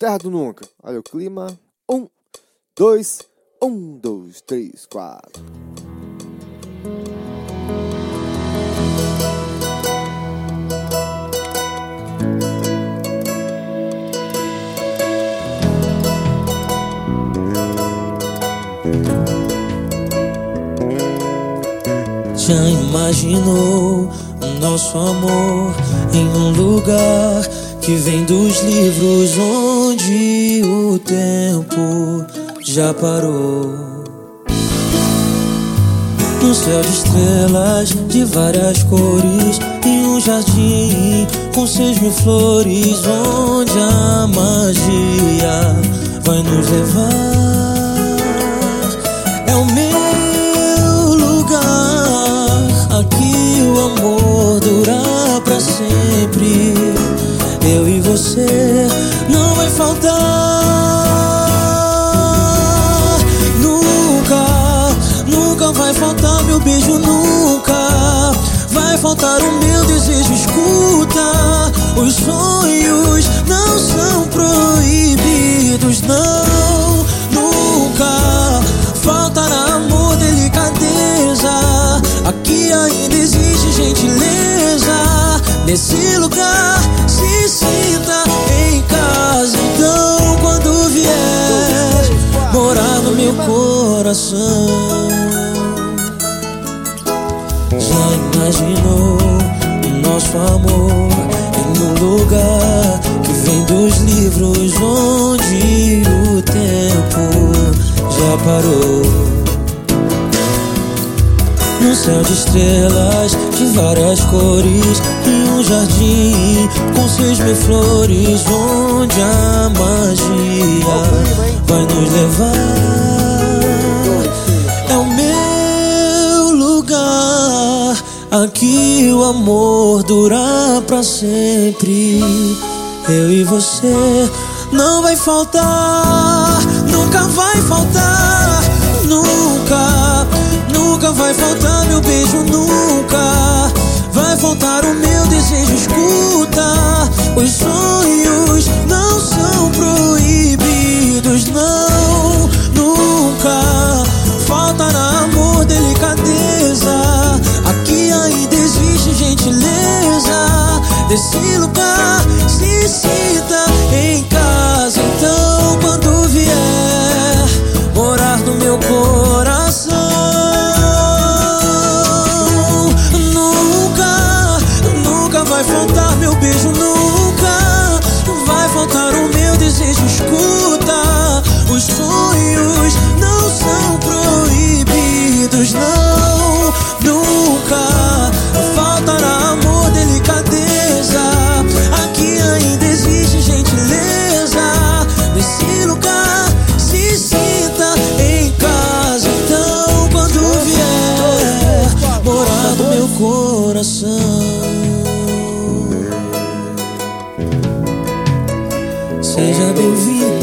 Terra do Nunca. Olha o clima. Um, dois, um, dois, três, quatro. Já imaginou o nosso amor em um lugar que vem dos livros onde o tempo já parou? No céu de estrelas de várias cores Em um jardim com seis mil flores Onde a magia vai nos levar É o meu lugar Aqui o amor dura pra sempre faltar o meu desejo, escuta Os sonhos não são proibidos, não. Nunca faltará amor, delicadeza. Aqui ainda existe gentileza. Nesse lugar se sinta em casa. Então quando vier morar no meu coração já imaginou o nosso amor em um lugar que vem dos livros onde o tempo já parou? No céu de estrelas de várias cores Em um jardim com seis mil flores Onde a magia vai nos levar amor dura pra sempre. Eu e você não vai faltar Nunca vai faltar Nunca Nunca vai faltar meu beijo, nunca. Vai faltar o gentileza Desse lugar se sinta em casa coração. Seja bem-vindo